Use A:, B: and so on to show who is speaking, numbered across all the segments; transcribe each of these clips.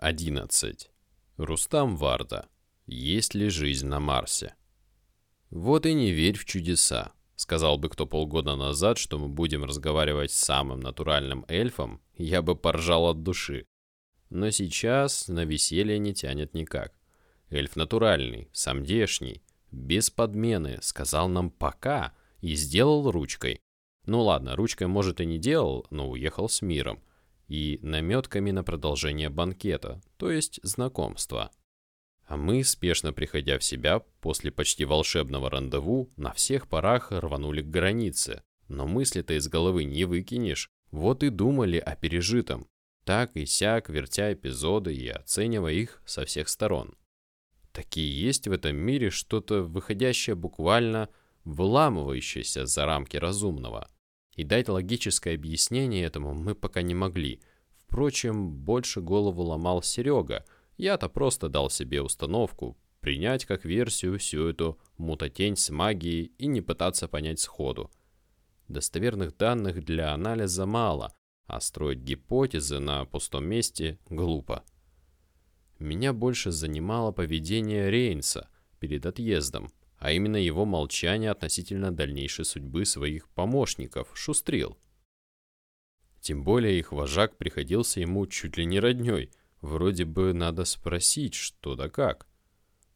A: 11. Рустам Варда. Есть ли жизнь на Марсе? Вот и не верь в чудеса. Сказал бы кто полгода назад, что мы будем разговаривать с самым натуральным эльфом, я бы поржал от души. Но сейчас на веселье не тянет никак. Эльф натуральный, самдешний, без подмены, сказал нам «пока» и сделал ручкой. Ну ладно, ручкой, может, и не делал, но уехал с миром и наметками на продолжение банкета, то есть знакомства. А мы, спешно приходя в себя, после почти волшебного рандеву, на всех парах рванули к границе. Но мысли-то из головы не выкинешь. Вот и думали о пережитом. Так и сяк, вертя эпизоды и оценивая их со всех сторон. Такие есть в этом мире что-то выходящее буквально выламывающееся за рамки разумного. И дать логическое объяснение этому мы пока не могли. Впрочем, больше голову ломал Серега. Я-то просто дал себе установку принять как версию всю эту мутатень с магией и не пытаться понять сходу. Достоверных данных для анализа мало, а строить гипотезы на пустом месте глупо. Меня больше занимало поведение Рейнса перед отъездом а именно его молчание относительно дальнейшей судьбы своих помощников, шустрил. Тем более их вожак приходился ему чуть ли не роднёй, вроде бы надо спросить, что да как.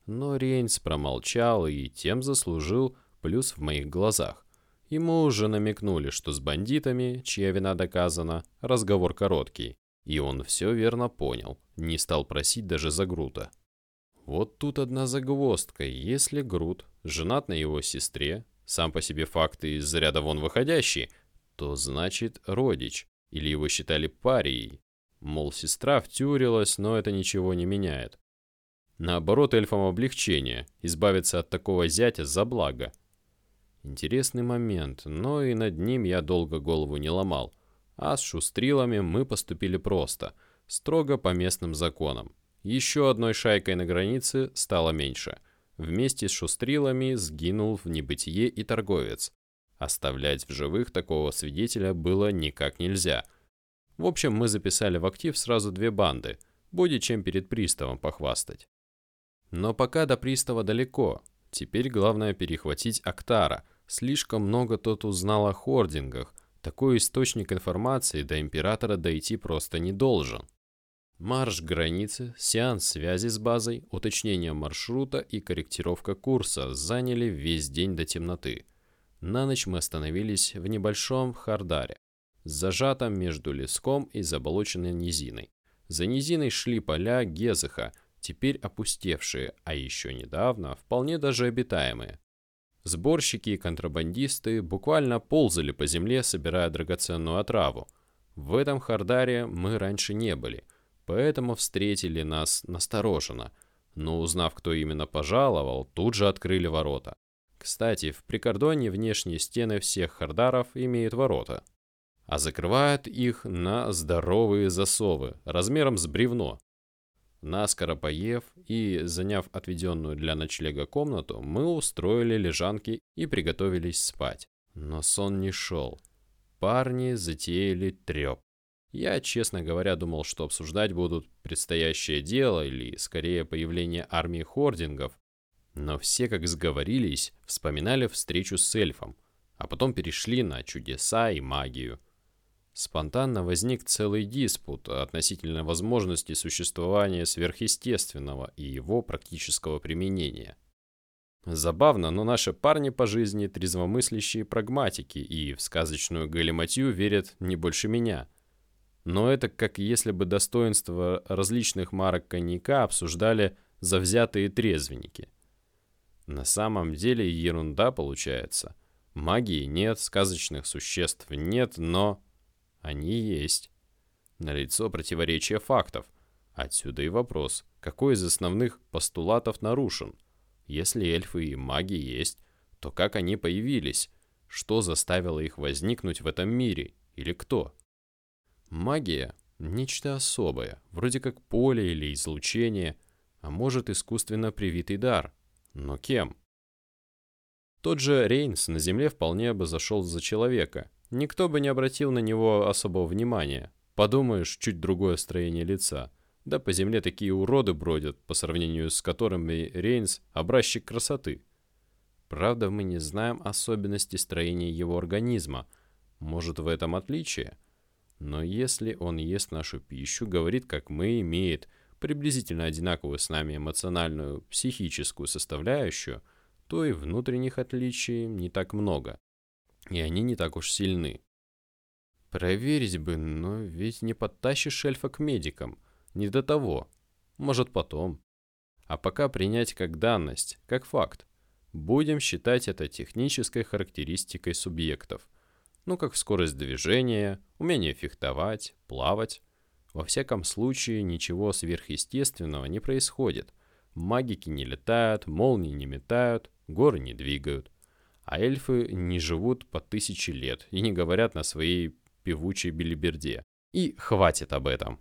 A: Но Рейнс промолчал и тем заслужил плюс в моих глазах. Ему уже намекнули, что с бандитами, чья вина доказана, разговор короткий. И он все верно понял, не стал просить даже за Грута. Вот тут одна загвоздка. Если Грут женат на его сестре, сам по себе факты из ряда вон выходящий, то значит родич, или его считали парией. Мол, сестра втюрилась, но это ничего не меняет. Наоборот, эльфам облегчение, избавиться от такого зятя за благо. Интересный момент, но и над ним я долго голову не ломал. А с шустрилами мы поступили просто, строго по местным законам. Еще одной шайкой на границе стало меньше. Вместе с шустрилами сгинул в небытие и торговец. Оставлять в живых такого свидетеля было никак нельзя. В общем, мы записали в актив сразу две банды, будет чем перед приставом похвастать. Но пока до пристава далеко. Теперь главное перехватить Актара. Слишком много тот узнал о хордингах. Такой источник информации до императора дойти просто не должен. Марш границы, сеанс связи с базой, уточнение маршрута и корректировка курса заняли весь день до темноты. На ночь мы остановились в небольшом Хардаре, зажатом между леском и заболоченной низиной. За низиной шли поля Гезыха, теперь опустевшие, а еще недавно вполне даже обитаемые. Сборщики и контрабандисты буквально ползали по земле, собирая драгоценную отраву. В этом Хардаре мы раньше не были – поэтому встретили нас настороженно, но узнав, кто именно пожаловал, тут же открыли ворота. Кстати, в прикордоне внешние стены всех хардаров имеют ворота, а закрывают их на здоровые засовы размером с бревно. Наскоро поев и заняв отведенную для ночлега комнату, мы устроили лежанки и приготовились спать. Но сон не шел. Парни затеяли треп. Я, честно говоря, думал, что обсуждать будут предстоящее дело или, скорее, появление армии хордингов. Но все, как сговорились, вспоминали встречу с эльфом, а потом перешли на чудеса и магию. Спонтанно возник целый диспут относительно возможности существования сверхъестественного и его практического применения. Забавно, но наши парни по жизни трезвомыслящие прагматики и в сказочную галиматью верят не больше меня – но это как если бы достоинства различных марок коньяка обсуждали завзятые трезвенники. На самом деле ерунда получается. Магии нет, сказочных существ нет, но они есть. Налицо противоречие фактов. Отсюда и вопрос, какой из основных постулатов нарушен? Если эльфы и маги есть, то как они появились? Что заставило их возникнуть в этом мире? Или кто? Магия – нечто особое, вроде как поле или излучение, а может искусственно привитый дар. Но кем? Тот же Рейнс на Земле вполне бы зашел за человека. Никто бы не обратил на него особого внимания. Подумаешь, чуть другое строение лица. Да по земле такие уроды бродят, по сравнению с которыми Рейнс – образчик красоты. Правда, мы не знаем особенности строения его организма. Может, в этом отличие? Но если он ест нашу пищу, говорит, как мы, имеет приблизительно одинаковую с нами эмоциональную, психическую составляющую, то и внутренних отличий не так много. И они не так уж сильны. Проверить бы, но ведь не подтащишь эльфа к медикам. Не до того. Может, потом. А пока принять как данность, как факт. Будем считать это технической характеристикой субъектов. Ну, как скорость движения, умение фехтовать, плавать. Во всяком случае, ничего сверхъестественного не происходит. Магики не летают, молнии не метают, горы не двигают. А эльфы не живут по тысячи лет и не говорят на своей певучей билиберде. И хватит об этом.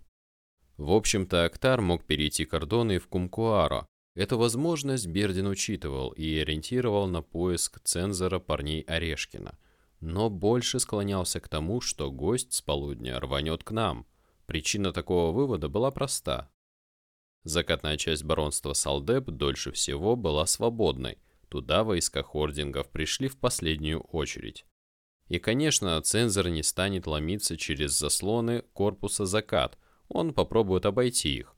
A: В общем-то, Актар мог перейти кордоны в Кумкуаро. Эту возможность Бердин учитывал и ориентировал на поиск цензора парней Орешкина. Но больше склонялся к тому, что гость с полудня рванет к нам. Причина такого вывода была проста. Закатная часть баронства Салдеп дольше всего была свободной. Туда войска хордингов пришли в последнюю очередь. И, конечно, цензор не станет ломиться через заслоны корпуса закат, он попробует обойти их.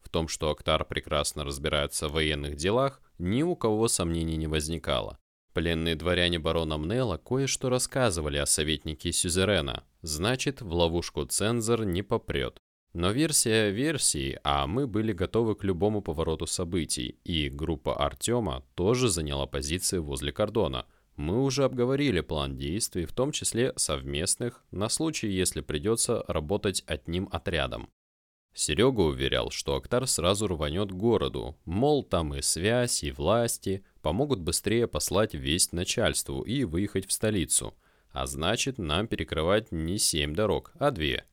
A: В том, что Актар прекрасно разбирается в военных делах, ни у кого сомнений не возникало. Пленные дворяне барона Мнелла кое-что рассказывали о советнике Сюзерена, значит, в ловушку цензор не попрет. Но версия версии, а мы были готовы к любому повороту событий, и группа Артема тоже заняла позиции возле кордона. Мы уже обговорили план действий, в том числе совместных, на случай, если придется работать одним отрядом. Серега уверял, что Актар сразу рванет к городу, мол, там и связь, и власти помогут быстрее послать весть начальству и выехать в столицу. А значит, нам перекрывать не семь дорог, а две.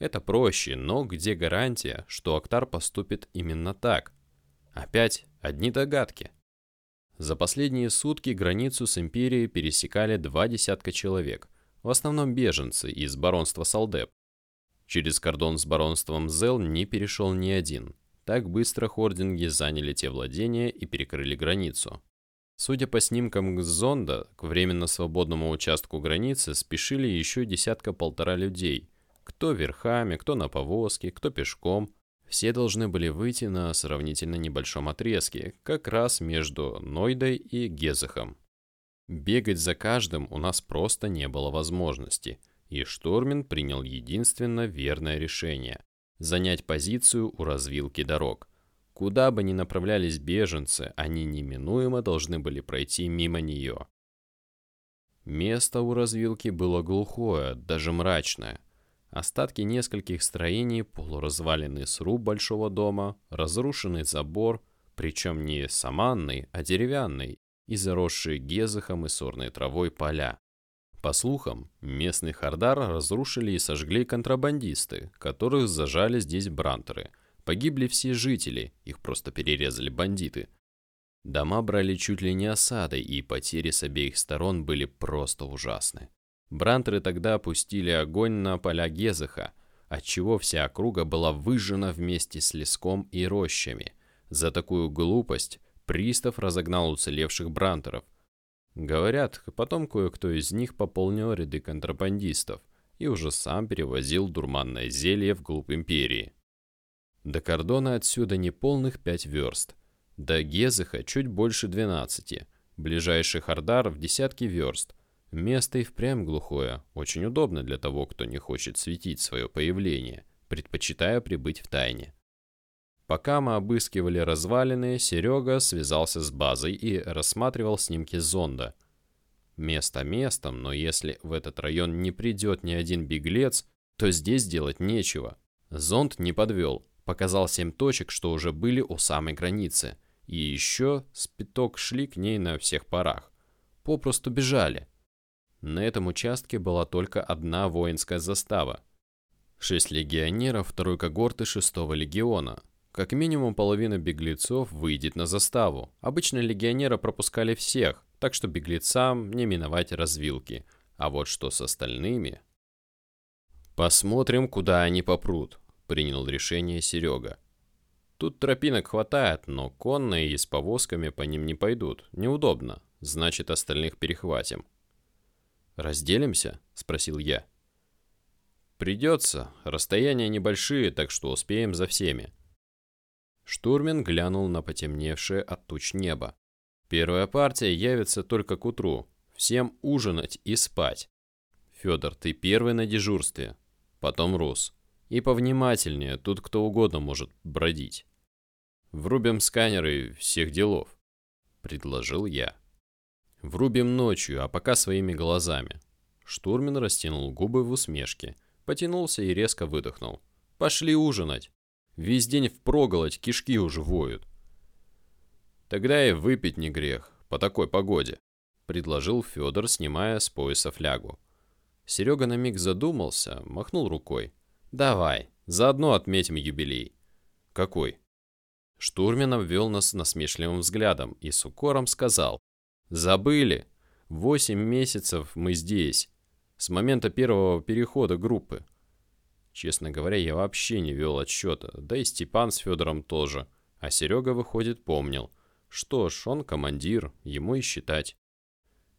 A: Это проще, но где гарантия, что Актар поступит именно так? Опять одни догадки. За последние сутки границу с империей пересекали два десятка человек, в основном беженцы из баронства Салдеп. Через кордон с баронством Зел не перешел ни один. Так быстро хординги заняли те владения и перекрыли границу. Судя по снимкам зонда, к временно свободному участку границы спешили еще десятка-полтора людей. Кто верхами, кто на повозке, кто пешком, все должны были выйти на сравнительно небольшом отрезке, как раз между Нойдой и Гезахом. Бегать за каждым у нас просто не было возможности, и Штурмин принял единственно верное решение – занять позицию у развилки дорог. Куда бы ни направлялись беженцы, они неминуемо должны были пройти мимо нее. Место у развилки было глухое, даже мрачное. Остатки нескольких строений, полуразваленный сруб большого дома, разрушенный забор, причем не саманный, а деревянный, и заросшие гезахом и сорной травой поля. По слухам, местный Хардар разрушили и сожгли контрабандисты, которых зажали здесь брантеры. Погибли все жители, их просто перерезали бандиты. Дома брали чуть ли не осадой, и потери с обеих сторон были просто ужасны. Брантеры тогда опустили огонь на поля Гезаха, отчего вся округа была выжжена вместе с леском и рощами. За такую глупость пристав разогнал уцелевших брантеров. Говорят, потом кое-кто из них пополнил ряды контрабандистов и уже сам перевозил дурманное зелье вглубь империи. До кордона отсюда неполных пять верст. До Гезаха чуть больше 12. Ближайший Хардар в десятки верст – Место и впрямь глухое, очень удобно для того, кто не хочет светить свое появление, предпочитая прибыть в тайне. Пока мы обыскивали развалины, Серега связался с базой и рассматривал снимки зонда. Место местом, но если в этот район не придет ни один беглец, то здесь делать нечего. Зонд не подвел, показал семь точек, что уже были у самой границы. И еще спиток шли к ней на всех парах. Попросту бежали. На этом участке была только одна воинская застава. Шесть легионеров второй когорты шестого легиона. Как минимум половина беглецов выйдет на заставу. Обычно легионера пропускали всех, так что беглецам не миновать развилки. А вот что с остальными... «Посмотрим, куда они попрут», — принял решение Серега. Тут тропинок хватает, но конные и с повозками по ним не пойдут. Неудобно. Значит, остальных перехватим.
B: «Разделимся?» — спросил я.
A: «Придется. Расстояния небольшие, так что успеем за всеми».
B: Штурмен глянул на потемневшее от туч небо.
A: «Первая партия явится только к утру. Всем ужинать и спать. Федор, ты первый на дежурстве. Потом Рус. И повнимательнее, тут кто угодно может бродить. Врубим сканеры всех делов», — предложил я. «Врубим ночью, а пока своими глазами». Штурман растянул губы в усмешке, потянулся и резко выдохнул. «Пошли ужинать. Весь день впроголодь, кишки уже воют». «Тогда и выпить не грех, по такой погоде», — предложил Федор, снимая с пояса флягу. Серега на миг задумался, махнул рукой. «Давай, заодно отметим юбилей». «Какой?» Штурмин обвел нас насмешливым взглядом и с укором сказал. «Забыли? Восемь месяцев мы здесь, с момента первого перехода группы». Честно говоря, я вообще не вел отсчета, да и Степан с Федором тоже. А Серега, выходит, помнил. Что ж, он командир, ему и считать.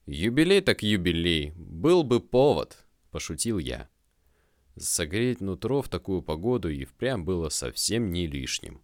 A: «Юбилей так юбилей, был бы повод», – пошутил я. Согреть нутро в такую погоду и впрямь было совсем не лишним.